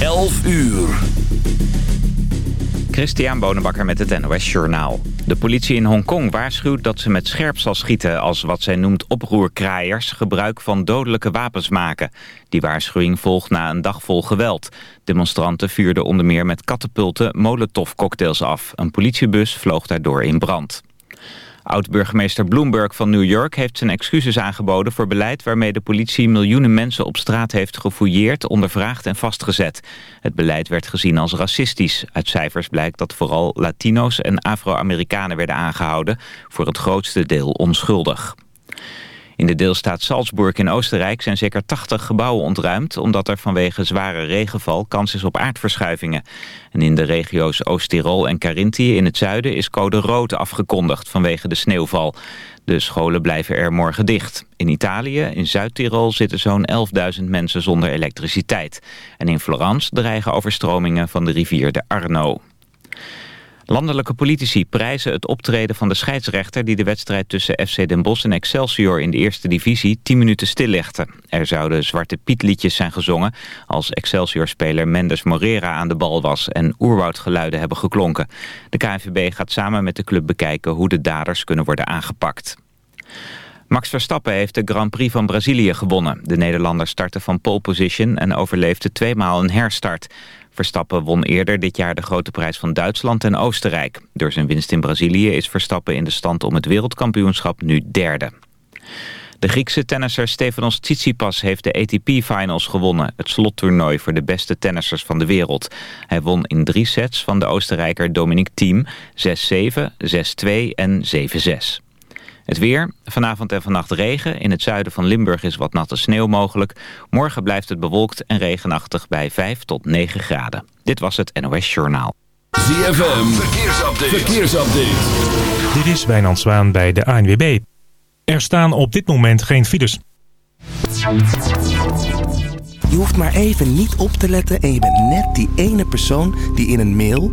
11 uur. Christian Bonenbakker met het NOS Journaal. De politie in Hongkong waarschuwt dat ze met scherp zal schieten... als wat zij noemt oproerkraaiers gebruik van dodelijke wapens maken. Die waarschuwing volgt na een dag vol geweld. Demonstranten vuurden onder meer met katapulten molotovcocktails af. Een politiebus vloog daardoor in brand. Oud-burgemeester Bloomberg van New York heeft zijn excuses aangeboden voor beleid waarmee de politie miljoenen mensen op straat heeft gefouilleerd, ondervraagd en vastgezet. Het beleid werd gezien als racistisch. Uit cijfers blijkt dat vooral Latino's en Afro-Amerikanen werden aangehouden, voor het grootste deel onschuldig. In de deelstaat Salzburg in Oostenrijk zijn zeker 80 gebouwen ontruimd... omdat er vanwege zware regenval kans is op aardverschuivingen. En in de regio's Oost-Tirol en Carinthië in het zuiden is code rood afgekondigd vanwege de sneeuwval. De scholen blijven er morgen dicht. In Italië, in Zuid-Tirol, zitten zo'n 11.000 mensen zonder elektriciteit. En in Florence dreigen overstromingen van de rivier de Arno. Landelijke politici prijzen het optreden van de scheidsrechter... die de wedstrijd tussen FC Den Bosch en Excelsior in de eerste divisie 10 minuten stillegde. Er zouden Zwarte Piet liedjes zijn gezongen... als Excelsior-speler Mendes Morera aan de bal was... en oerwoudgeluiden hebben geklonken. De KNVB gaat samen met de club bekijken hoe de daders kunnen worden aangepakt. Max Verstappen heeft de Grand Prix van Brazilië gewonnen. De Nederlander startte van pole position en overleefde tweemaal een herstart. Verstappen won eerder dit jaar de grote prijs van Duitsland en Oostenrijk. Door zijn winst in Brazilië is Verstappen in de stand om het wereldkampioenschap nu derde. De Griekse tennisser Stefanos Tsitsipas heeft de ATP-finals gewonnen. Het slottoernooi voor de beste tennissers van de wereld. Hij won in drie sets van de Oostenrijker Dominic Thiem 6-7, 6-2 en 7-6. Het weer, vanavond en vannacht regen. In het zuiden van Limburg is wat natte sneeuw mogelijk. Morgen blijft het bewolkt en regenachtig bij 5 tot 9 graden. Dit was het NOS Journaal. ZFM, verkeersupdate. verkeersupdate. Dit is Wijnand Zwaan bij de ANWB. Er staan op dit moment geen files. Je hoeft maar even niet op te letten en je bent net die ene persoon die in een mail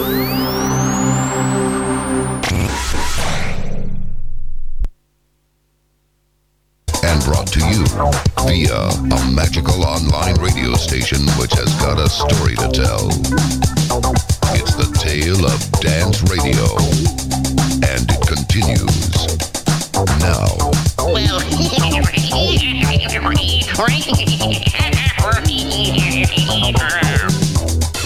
To you via a magical online radio station which has got a story to tell. It's the tale of dance radio, and it continues now. Well,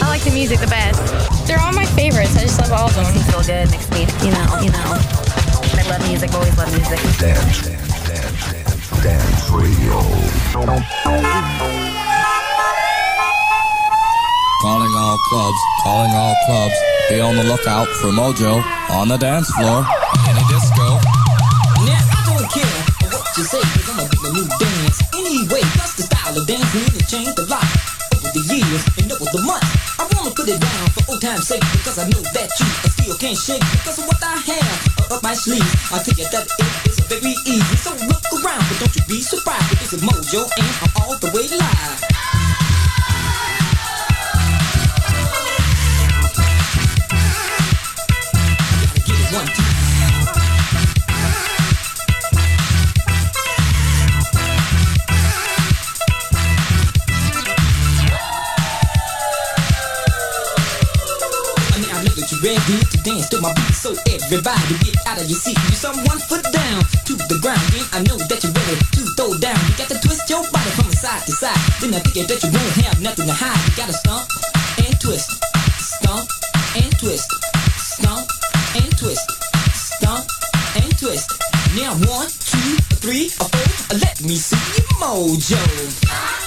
I like the music the best. They're all my favorites. I just love all of them. Makes me feel good. Makes me, you know, you know. I love music. Always love music. Dance, dance, dance, dance, dance radio. Calling all clubs, calling all clubs. Be on the lookout for Mojo on the dance floor. In a disco. Now I don't care what you say, cause I'ma do a new dance. Anyway, that's the style of dancing and it changed a lot over the years and over the months. I wanna put it down for old time's sake because I know that you still can't shake because of what I have up my sleeve. I tell you that it is very easy, so look around, but don't you be surprised. If this is Mojo and I'm all the way live. Dance to my beat, so everybody get out of your seat. You some one foot down to the ground. Then I know that you're ready to throw down. You got to twist your body from side to side. Then I think that you won't have nothing to hide. You gotta stomp and twist, stomp and twist, stomp and twist, stomp and twist. Now one, two, three, four. Let me see your mojo.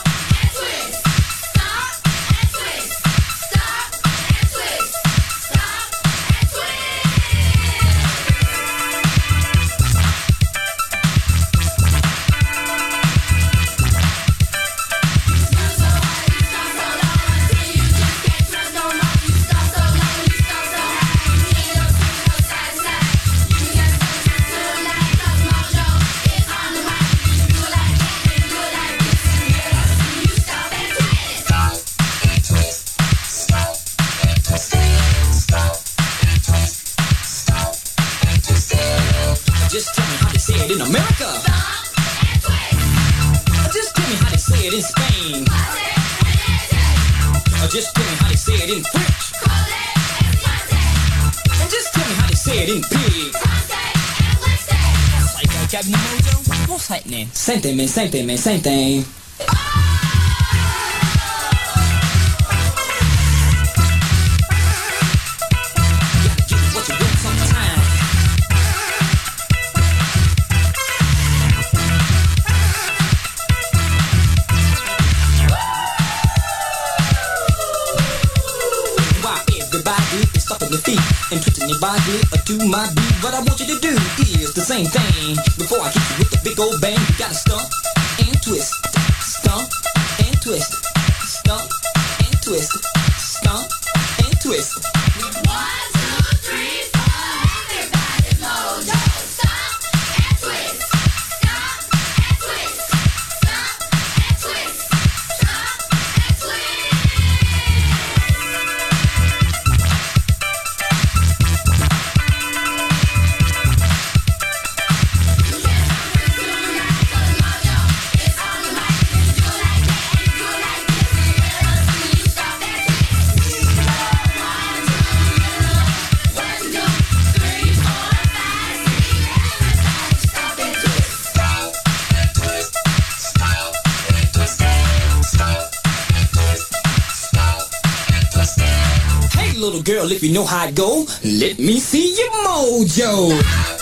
Same thing, man. Same thing, man. Same thing. And twitching body to my beat. What I want you to do is the same thing. Before I kick you with the big old bang, you gotta stomp and twist, stomp and twist, stomp and twist, stomp and twist. One, if you know how it go, let me see your. Mojo,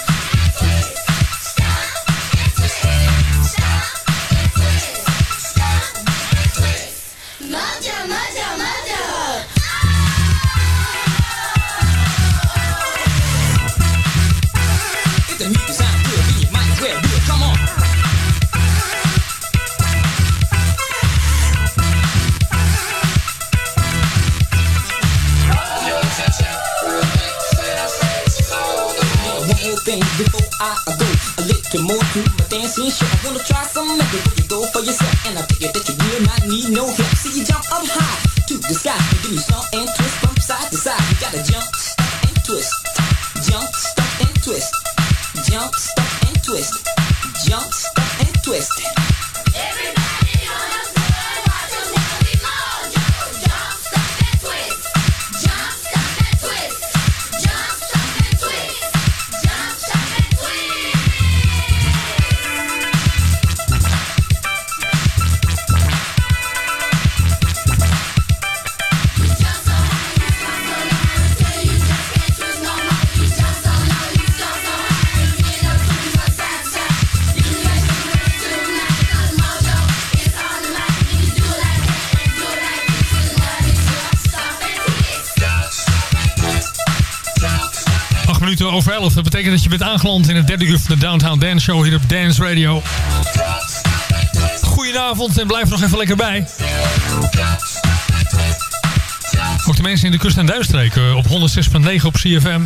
One more thing before I go. A little more to my dancing show. I wanna try some method you go for yourself. And I figure that you will not need no help. See you jump up high to the sky and give me and twist from side to side. You gotta jump, over 11. Dat betekent dat je bent aangeland in het derde uur van de Downtown Dance Show hier op Dance Radio. Goedenavond en blijf nog even lekker bij. Ook de mensen in de kust- en duinstreken op 106.9 op CFM.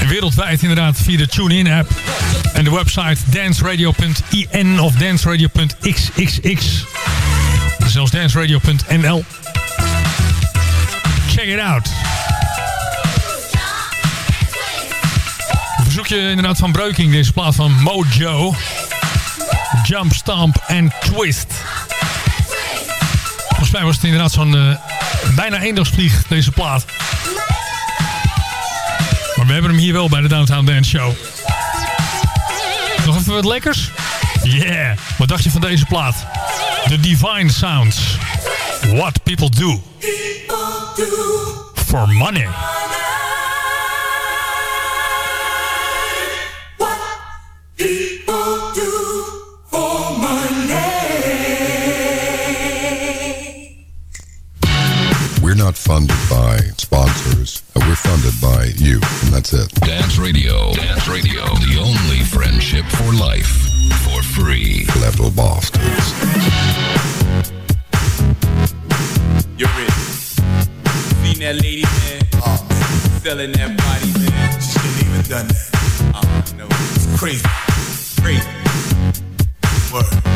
En wereldwijd inderdaad via de TuneIn app. En de website danceradio.in of danceradio.xxx. Zelfs danceradio.nl. Check it out. Verzoekje inderdaad van Breuking, deze plaat van Mojo. Jump, Stomp en Twist. Volgens mij was het inderdaad zo'n eh, bijna eendagsvlieg, deze plaat. Maar we hebben hem hier wel bij de Downtown Dance Show. Nog even wat lekkers? Yeah! Wat dacht je van deze plaat? The Divine Sounds. What people do. For money. We're not funded by sponsors. Uh, We're funded by you, and that's it. Dance Radio. Dance Radio. The only friendship for life. For free. Level bastards. You're it. Seen that lady, man? Selling that body, man. She shouldn't even done that. Oh, no. It's crazy. Crazy. Word.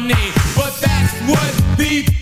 But that's what people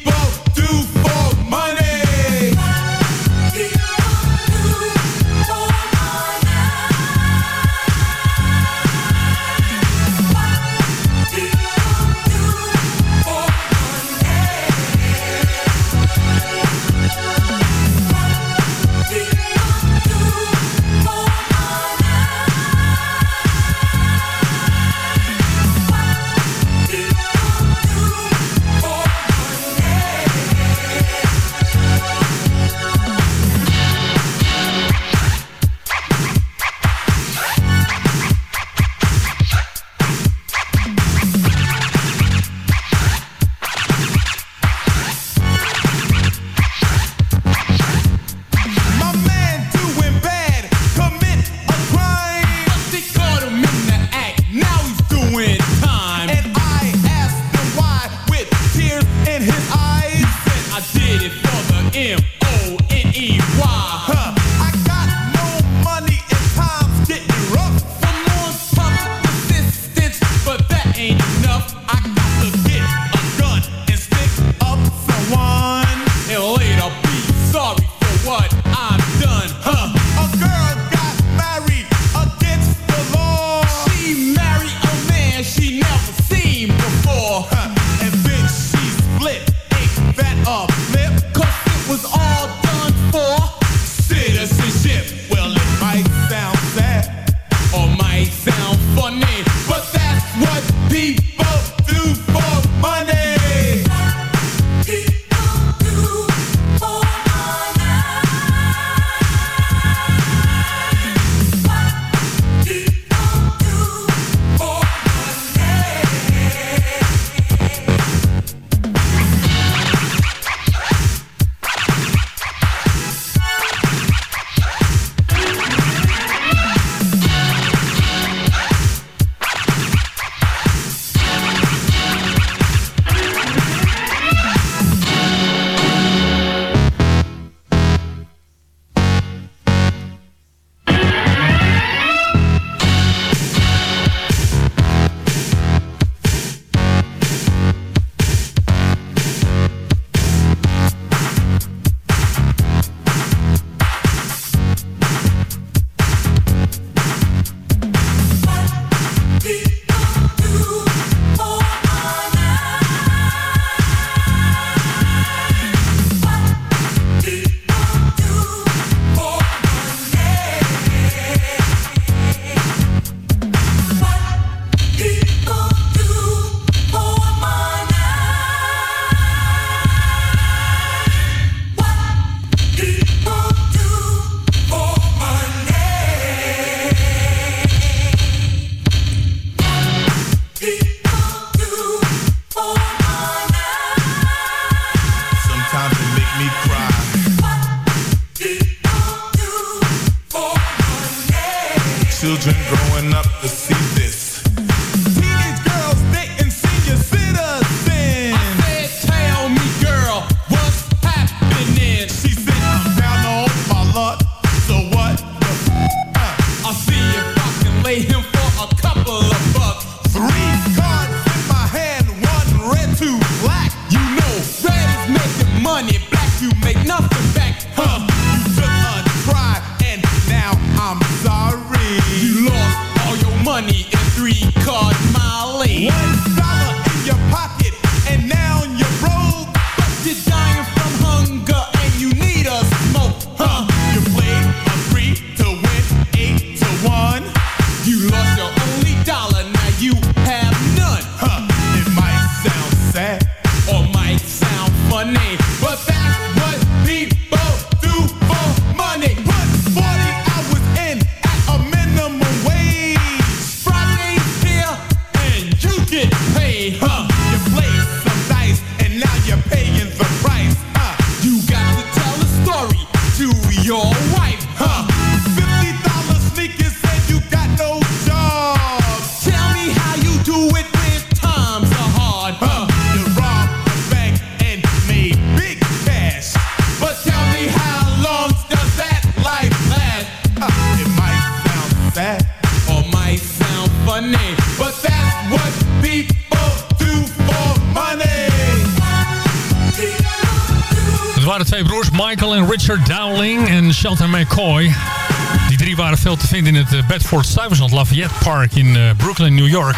vindt in het eh, Bedford-Stuyvesant Lafayette Park in eh, Brooklyn, New York.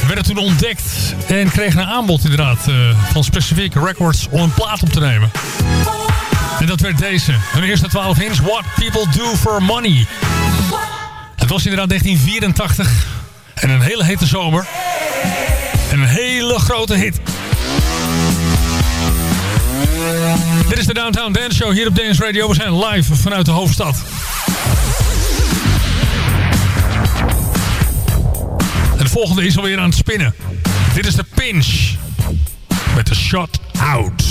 We werden toen ontdekt en kregen een aanbod inderdaad eh, van Specifieke records om een plaat op te nemen. En dat werd deze. Hun eerste 12 inch, What People Do For Money. Het was inderdaad 1984 en een hele hete zomer. En een hele grote hit. Dit is de Downtown Dance Show hier op Dance Radio. We zijn live vanuit de hoofdstad. Het volgende is alweer aan het spinnen. Dit is de Pinch. Met de Shot Out.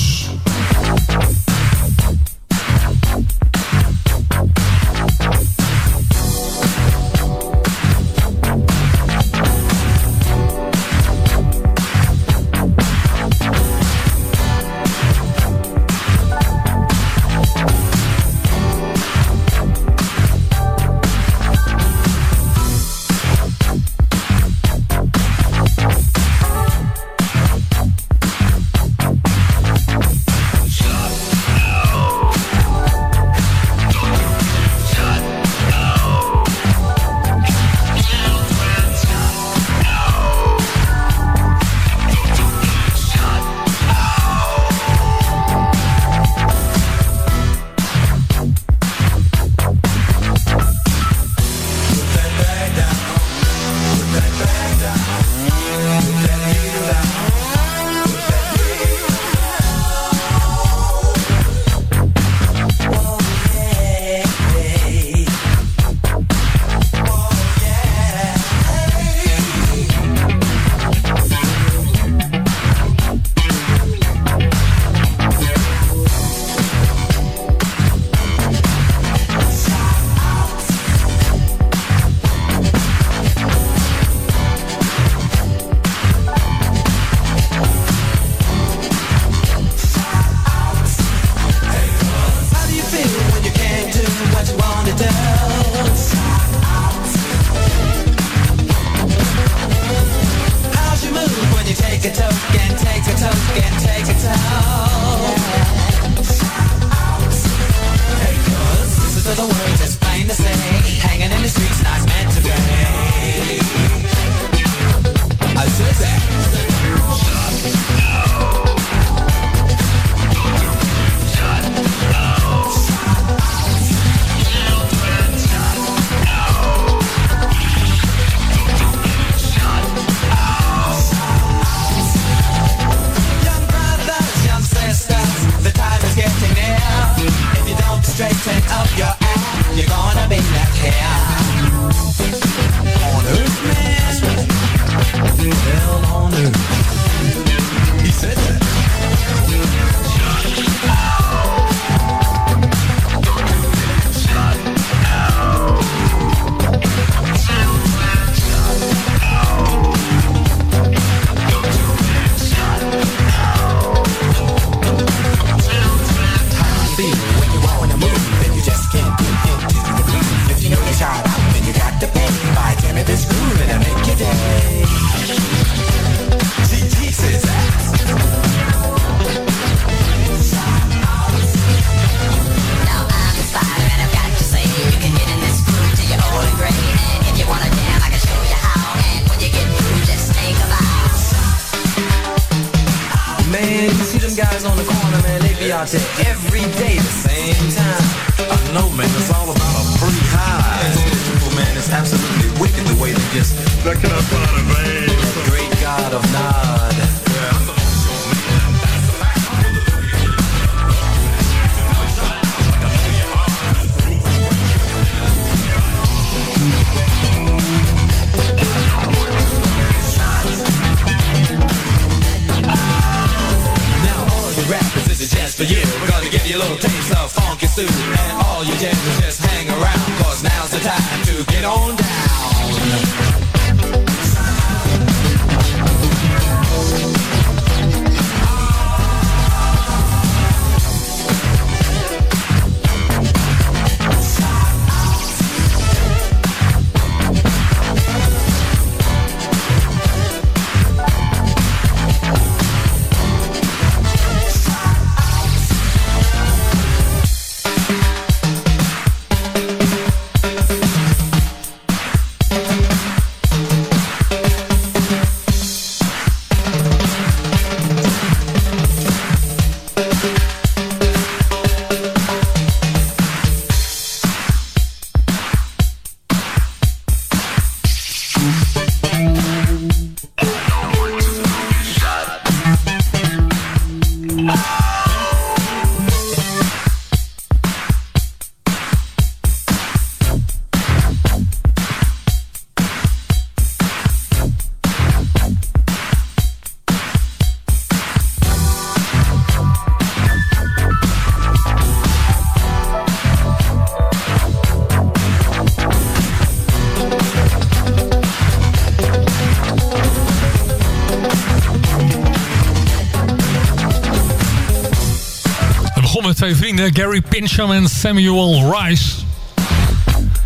Gary Pincham en Samuel Rice.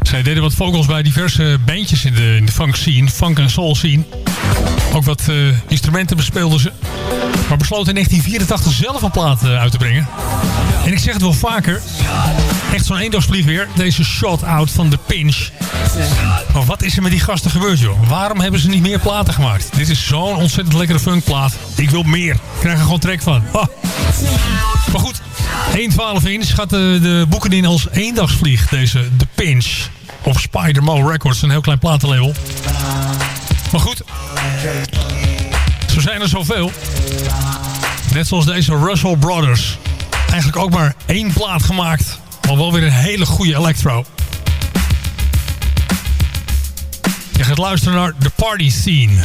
Zij deden wat vocals bij diverse bandjes in de, in de funk scene, funk en soul scene. Ook wat eh, instrumenten bespeelden ze. Maar besloten in 1984 zelf een plaat eh, uit te brengen. En ik zeg het wel vaker. Echt zo'n eendagsvlieg weer. Deze shot-out van The Pinch. Maar wat is er met die gasten gebeurd, joh? Waarom hebben ze niet meer platen gemaakt? Dit is zo'n ontzettend lekkere funkplaat. Ik wil meer. Ik krijg er gewoon trek van. Maar goed, 1.12 inch gaat de, boeken in als eendagsvlieg. Deze The Pinch. Of Spider-Mo Records, een heel klein platenlabel. Maar goed, zo zijn er zoveel. Net zoals deze Russell Brothers. Eigenlijk ook maar één plaat gemaakt. Maar wel weer een hele goede electro. Je gaat luisteren naar The Party Scene.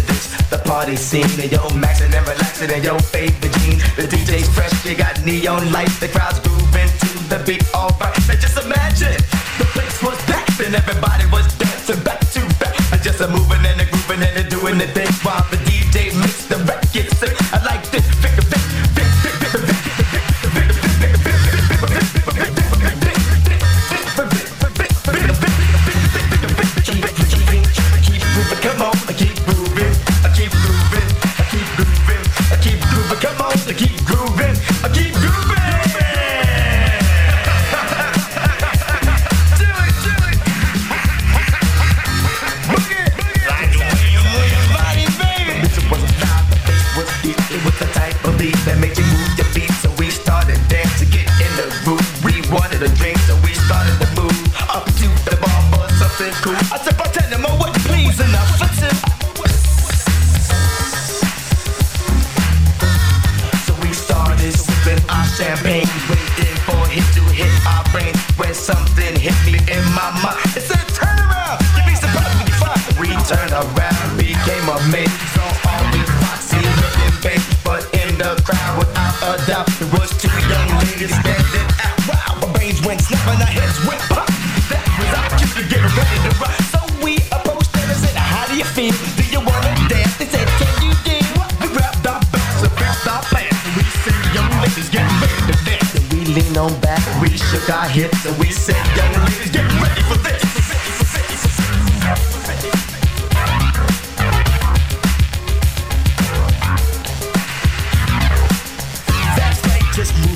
This, the party scene. And yo, maxing and relaxing in your favorite jeans. The DJ's fresh, you got neon lights, the crowd's grooving to the beat. Alright, now just imagine the place was packed and everybody was dancing back to back. Just a moving and a grooving and a doing the thing while the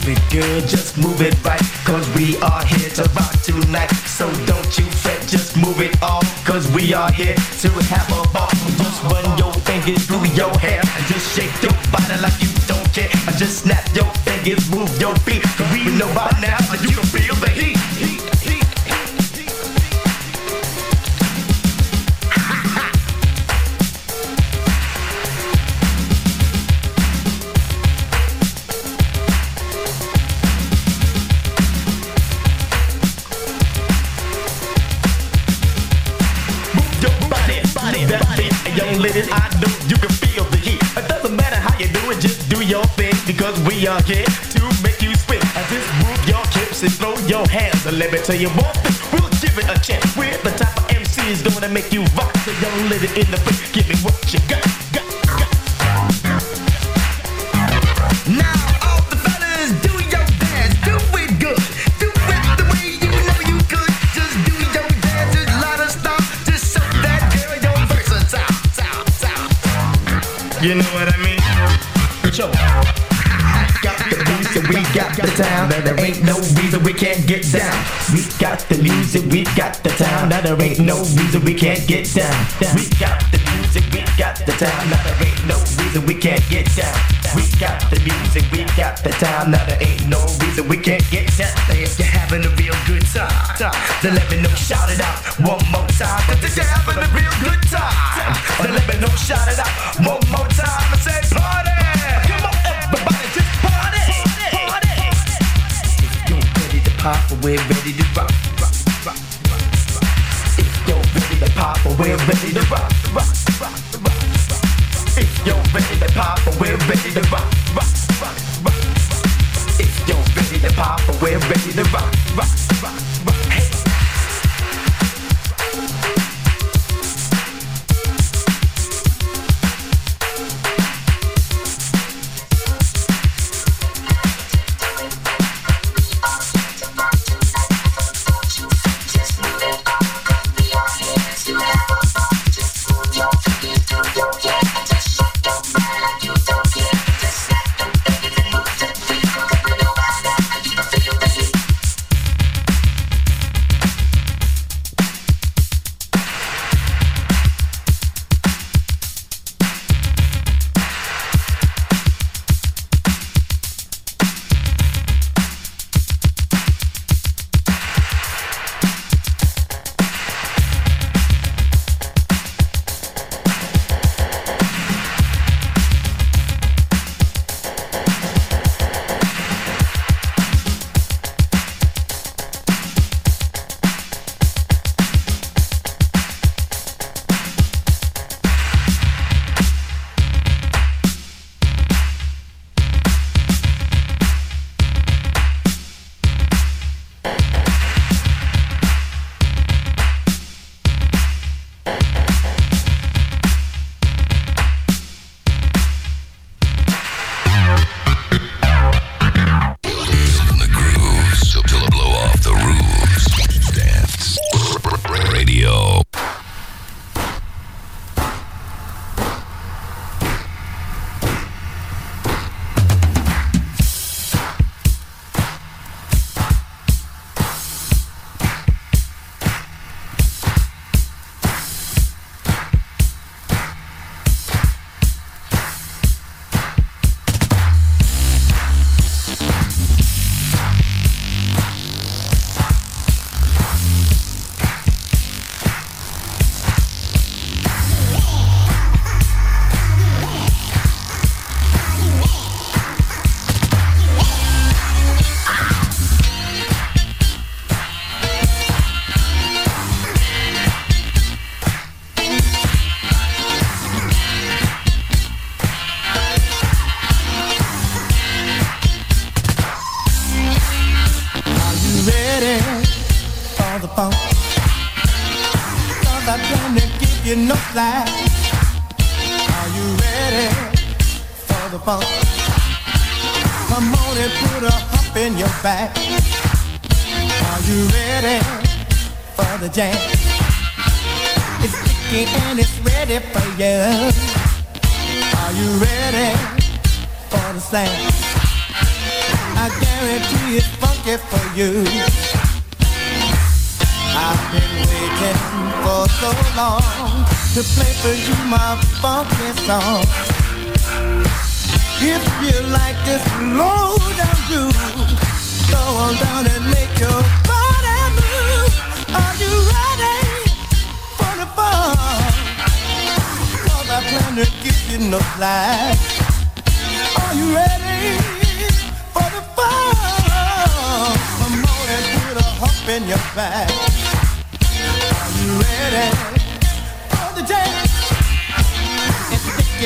it just move it right. Cause we are here to rock tonight. So don't you fret, just move it all. Cause we are here to have a ball. Just run your fingers through your hair just shake your body like you don't care. Just snap your fingers, move your feet. Let tell you one thing, we'll give it a chance. We're the type of MCs gonna make you rock. So young lady in the front, give me what you music, we got the time. Now there ain't no reason we can't get down. We got the music, we got the time. Now there ain't no reason we can't get down. We got the music, we got the time. Now there. If you ready to pop, we're ready to rock, rock, rock, rock. Ready to pop, we're ready to rock, rock.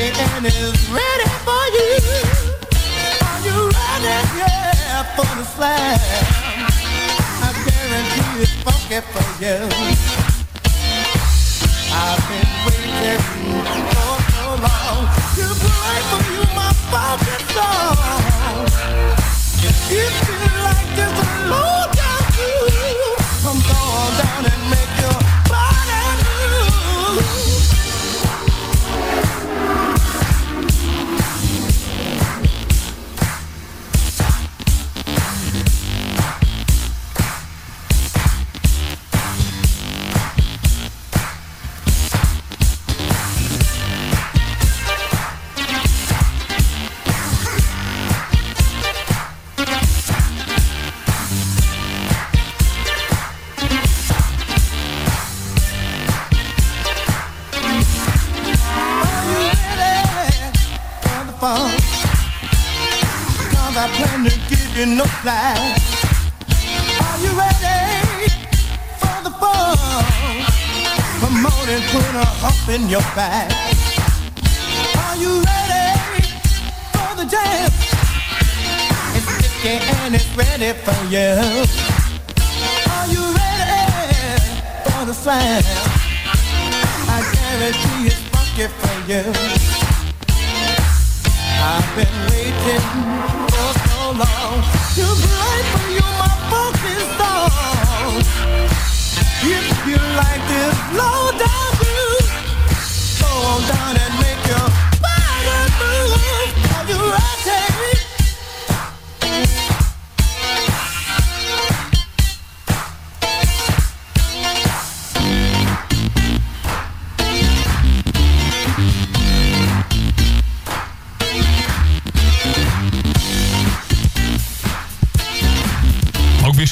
and it's ready for you. Are you ready? Yeah, for the slam. I guarantee it's funky for you. I've been waiting for so long to play for you my funky song. No slack. Are you ready for the fun? Come on and put a hump in your back. Are you ready for the jam? It's sticky and it's ready for you. Are you ready for the slam? I guarantee it's funky for you. I've been waiting to you my song. If you like this low down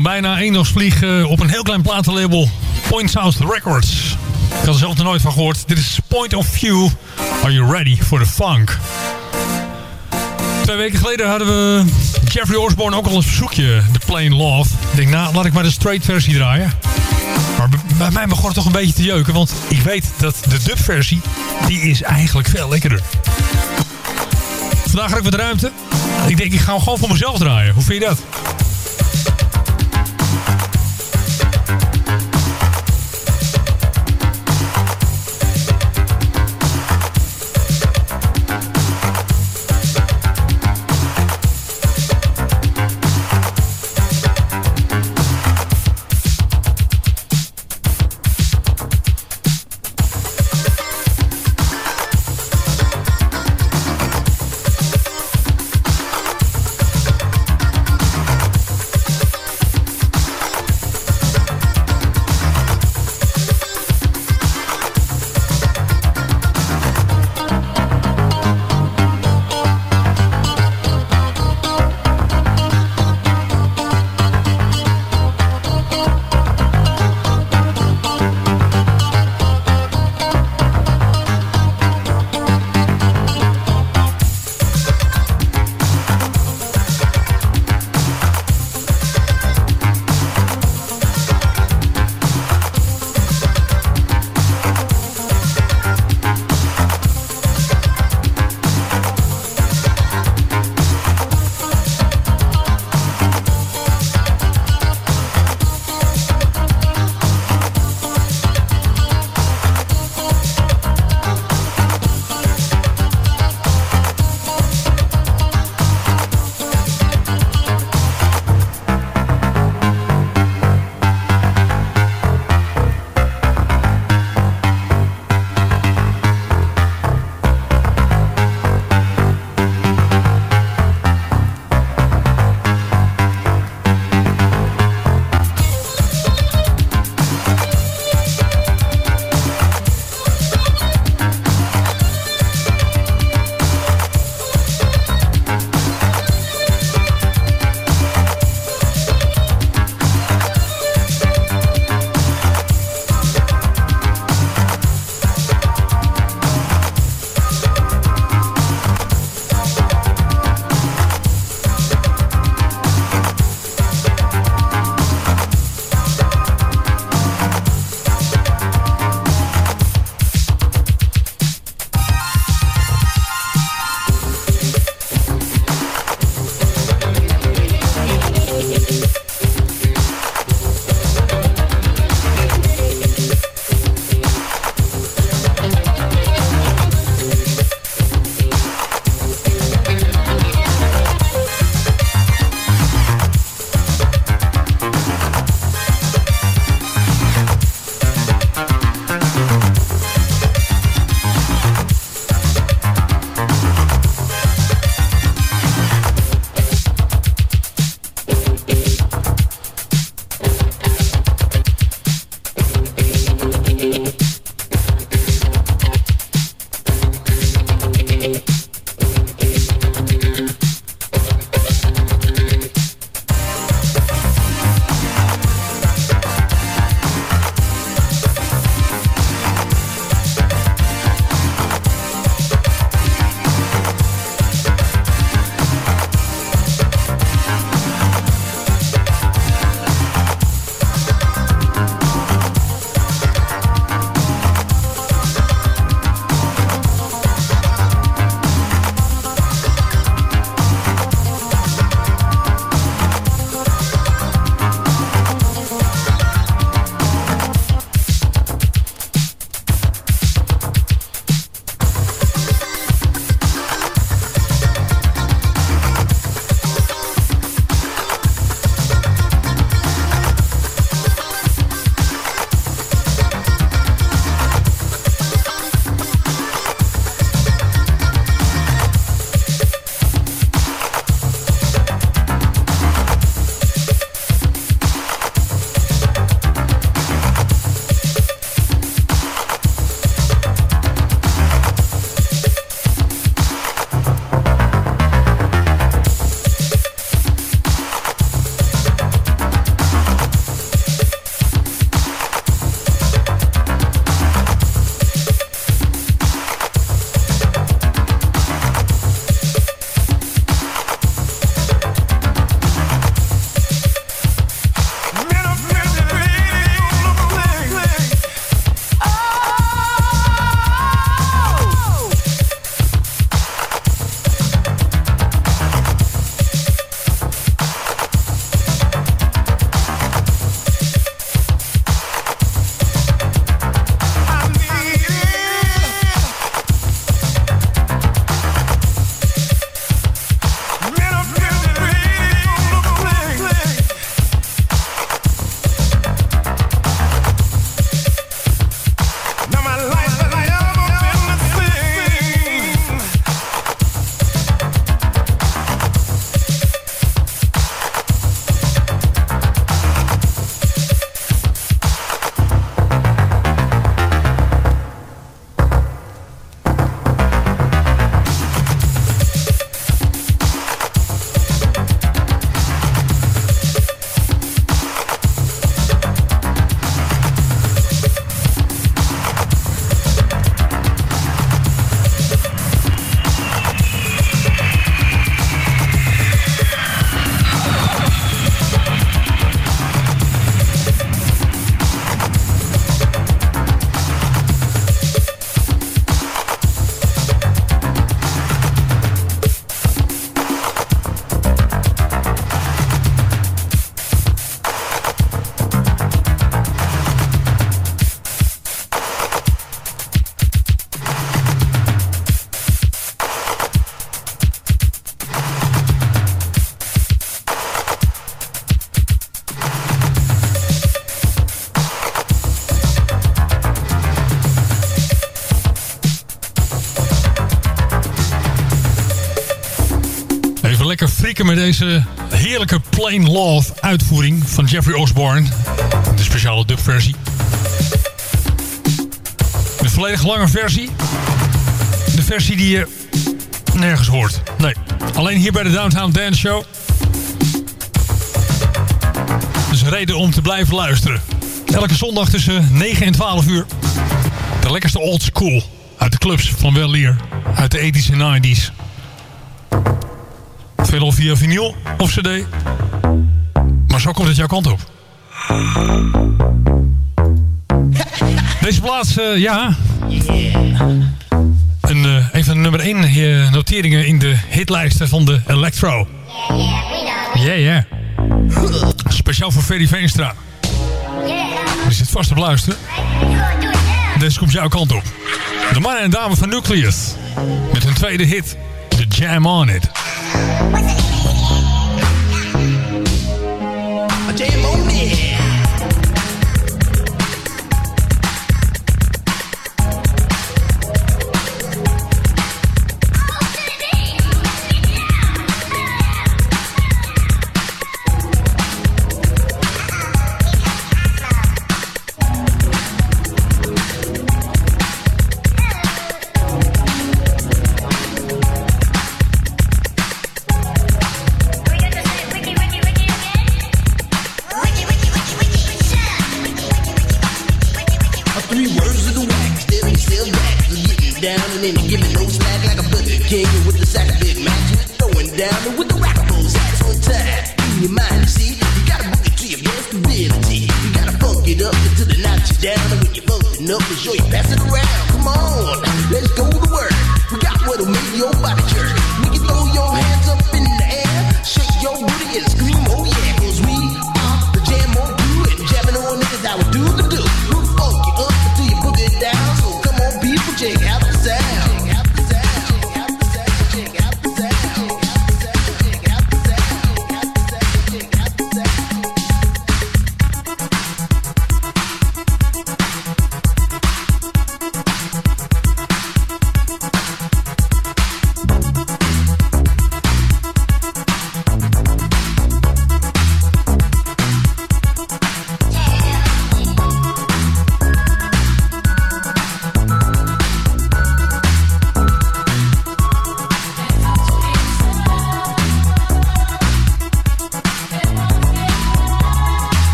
Zo'n bijna eendagsvlieg eh, op een heel klein platenlabel. Point South Records. Ik had er zelf nog nooit van gehoord. Dit is Point of View. Are you ready for the funk? Twee weken geleden hadden we Jeffrey Osborne ook al een verzoekje. The Plain Love. Ik denk, nou, laat ik maar de straight versie draaien. Maar bij mij begon het toch een beetje te jeuken. Want ik weet dat de dub versie, die is eigenlijk veel lekkerder. Vandaag heb ik wat ruimte. Ik denk, ik ga hem gewoon voor mezelf draaien. Hoe vind je dat? Met deze heerlijke Plain Love uitvoering van Jeffrey Osborne. De speciale dubversie. De volledig lange versie. De versie die je nergens hoort. Nee, alleen hier bij de Downtown Dance Show. Dus reden om te blijven luisteren. Elke zondag tussen 9 en 12 uur. De lekkerste old school uit de clubs van Wellier. Uit de 80s en 90s veelal via vinyl of cd. Maar zo komt het jouw kant op. Deze plaats, eh, ja... Eh, een, van de nummer 1 eh, noteringen in de hitlijsten van de Electro. Ja, ja. Speciaal voor Ferry Veenstra. Je zit vast op luisteren. Deze komt jouw kant op. De mannen en dames van Nucleus. Met hun tweede hit, The Jam On It. What's it? Jay Mooney.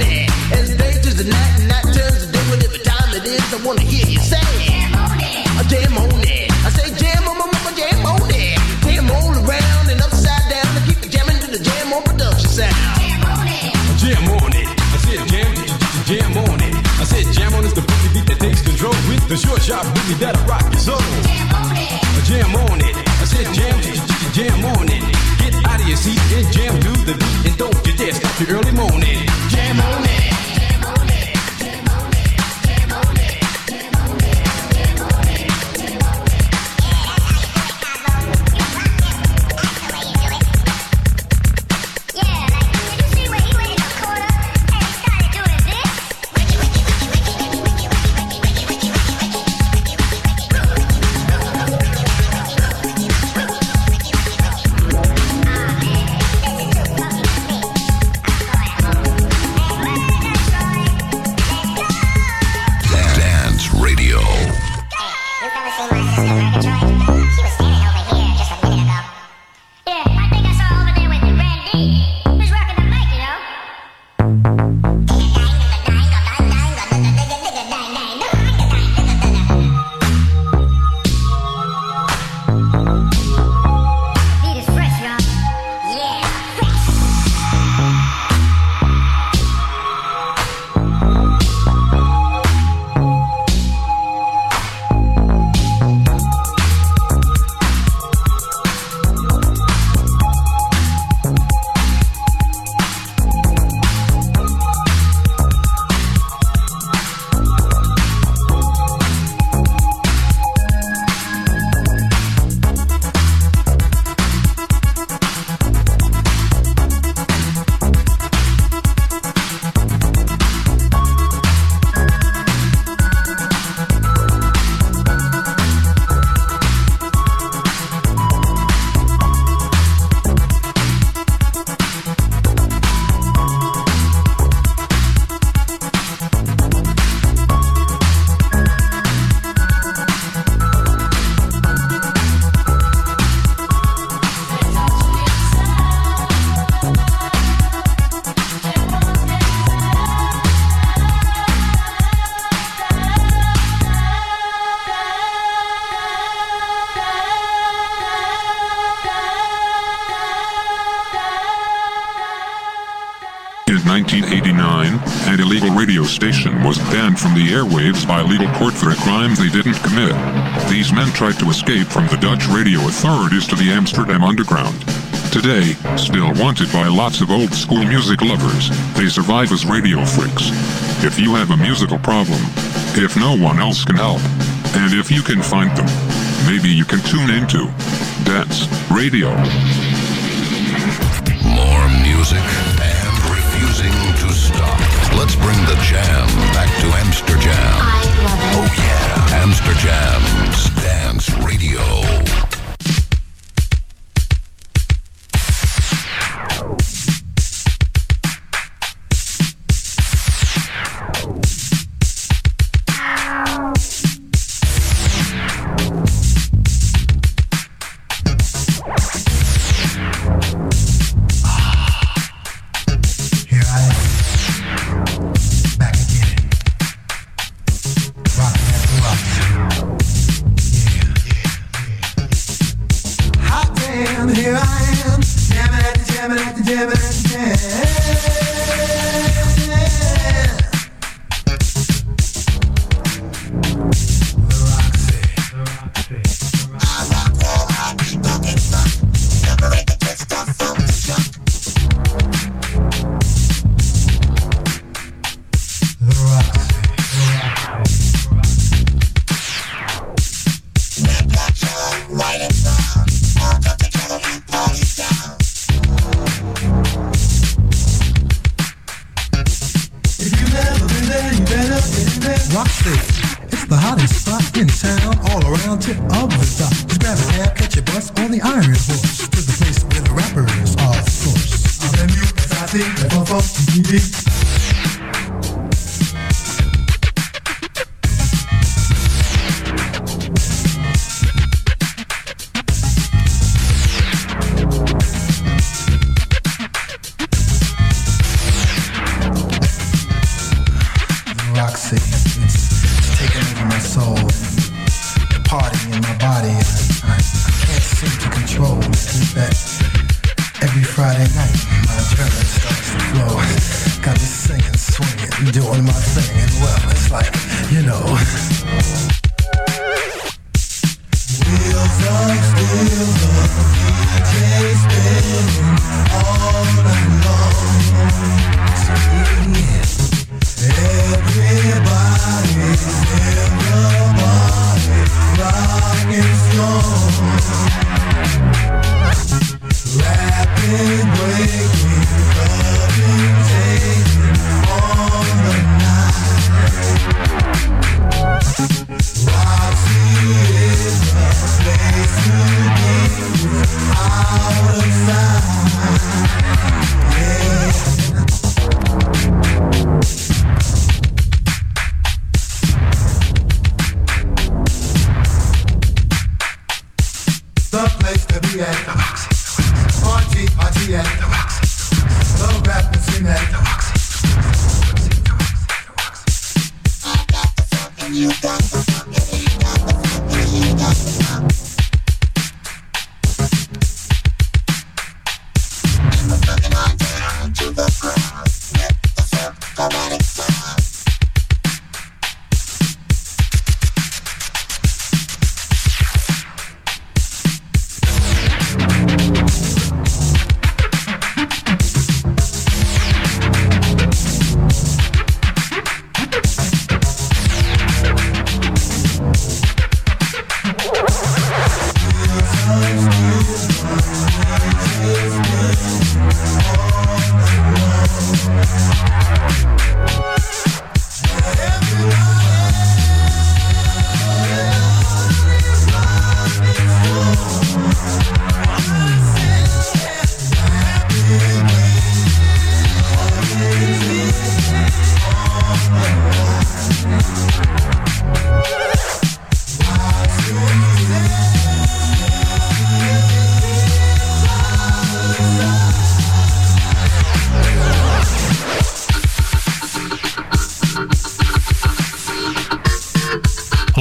It. And it's dangerous and that tells the day when time it is. I wanna hear you say jam on it, I jam on it. I say jam on my mama jam on it. Jam on it. Jam on it. I said jam, jam on is the beat that they can with. The short shot booky that's rock is old. Jam on it. Jam on it, I said jam it, jam on it. Get out of your seat and jam to and don't you dare your early station was banned from the airwaves by legal court for a crime they didn't commit. These men tried to escape from the Dutch radio authorities to the Amsterdam underground. Today, still wanted by lots of old school music lovers, they survive as radio freaks. If you have a musical problem, if no one else can help, and if you can find them, maybe you can tune into Dance Radio. More music refusing to stop. Let's bring the jam back to Amsterdam. Oh yeah, Amsterdam's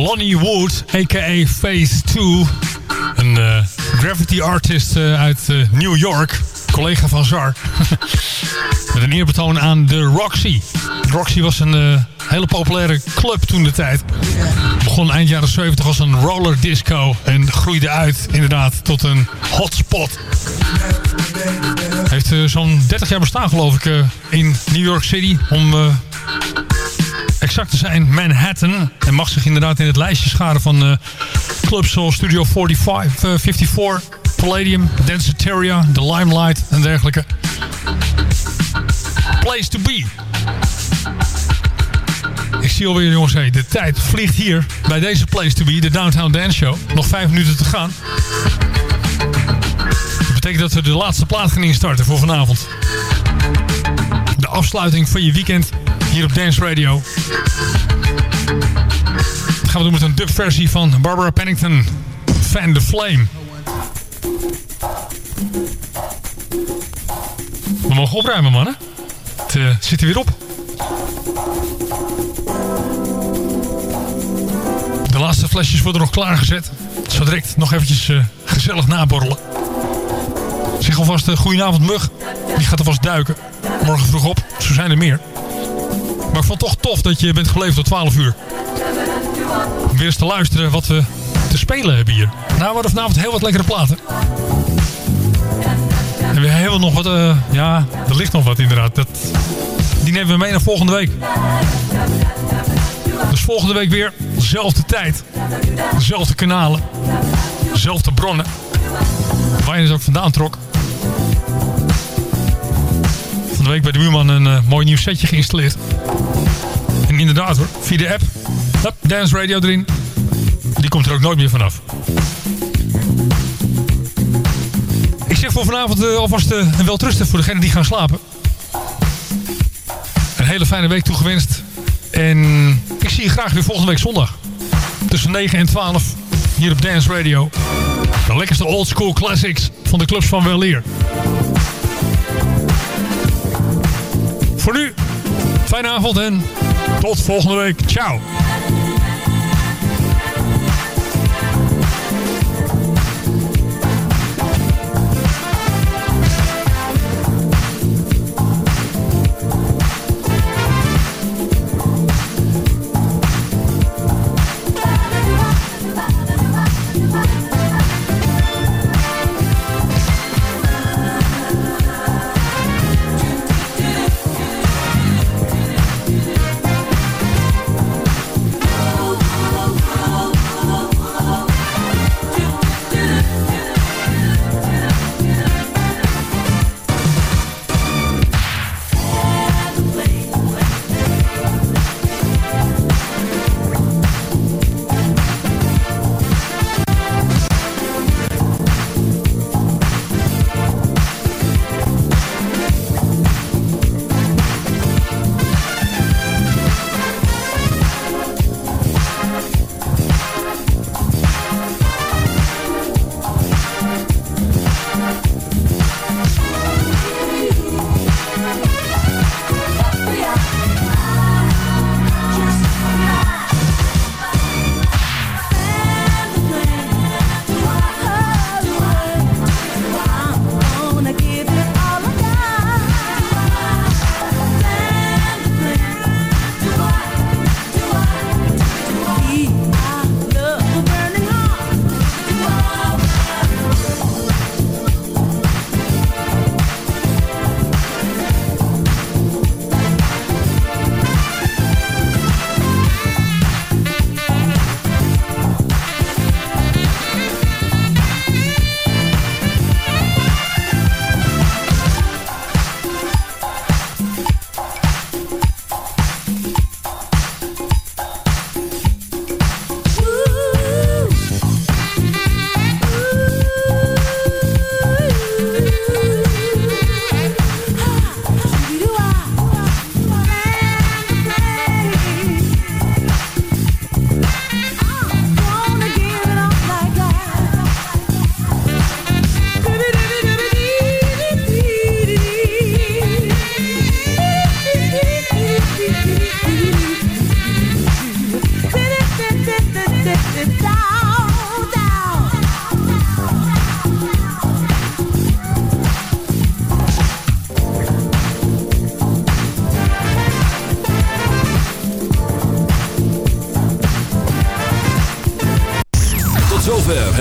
Lonnie Wood, a.k.a. Phase 2. Een eh, graffiti artist eh, uit eh, New York. Collega van Zar. Met een eerbetoon aan de Roxy. Roxy was een hele populaire club toen de tijd. Begon eind jaren 70 als een roller disco. En groeide uit inderdaad tot een hotspot. Heeft zo'n 30 jaar bestaan geloof ik in New York City. Om exact te zijn Manhattan. En mag zich inderdaad in het lijstje scharen van eh, clubs zoals Studio 45, eh, 54, Palladium, Danceteria, The Limelight en dergelijke. Place to be. Ik zie alweer jongens, hey, de tijd vliegt hier bij deze Place to be, de Downtown Dance Show. Nog vijf minuten te gaan. Dat betekent dat we de laatste plaat gaan instarten voor vanavond. De afsluiting van je weekend hier op Dance Radio. Dat gaan we doen met een dubversie van Barbara Pennington, Fan the Flame. We mogen opruimen, mannen. Het eh, zit er weer op. De laatste flesjes worden nog klaargezet. Zo direct nog eventjes eh, gezellig naborrelen. Zeg alvast uh, goedenavond Mug. Die gaat alvast duiken. Morgen vroeg op. Zo zijn er meer. Maar ik vond het toch tof dat je bent gebleven tot 12 uur. Om weer eens te luisteren wat we te spelen hebben hier. Nou, we hadden vanavond heel wat lekkere platen. En we hebben nog wat... eh, ja, er ligt nog wat inderdaad. Dat, die nemen we mee naar volgende week. Dus volgende week weer dezelfde tijd. Dezelfde kanalen. Dezelfde bronnen. Waar je dus ook vandaan trok. Van de week bij de buurman een eh, mooi nieuw setje geïnstalleerd. En inderdaad hoor, via de app. Hup, Dance Radio erin. Die komt er ook nooit meer vanaf. voor vanavond eh, alvast uh, een welterusten voor degenen die gaan slapen. Een hele fijne week toegewenst. En ik zie je graag weer volgende week zondag. Tussen 9 en 12 hier op Dance Radio. De lekkerste old school classics van de clubs van Weleer. Voor nu, fijne avond en tot volgende week. Ciao.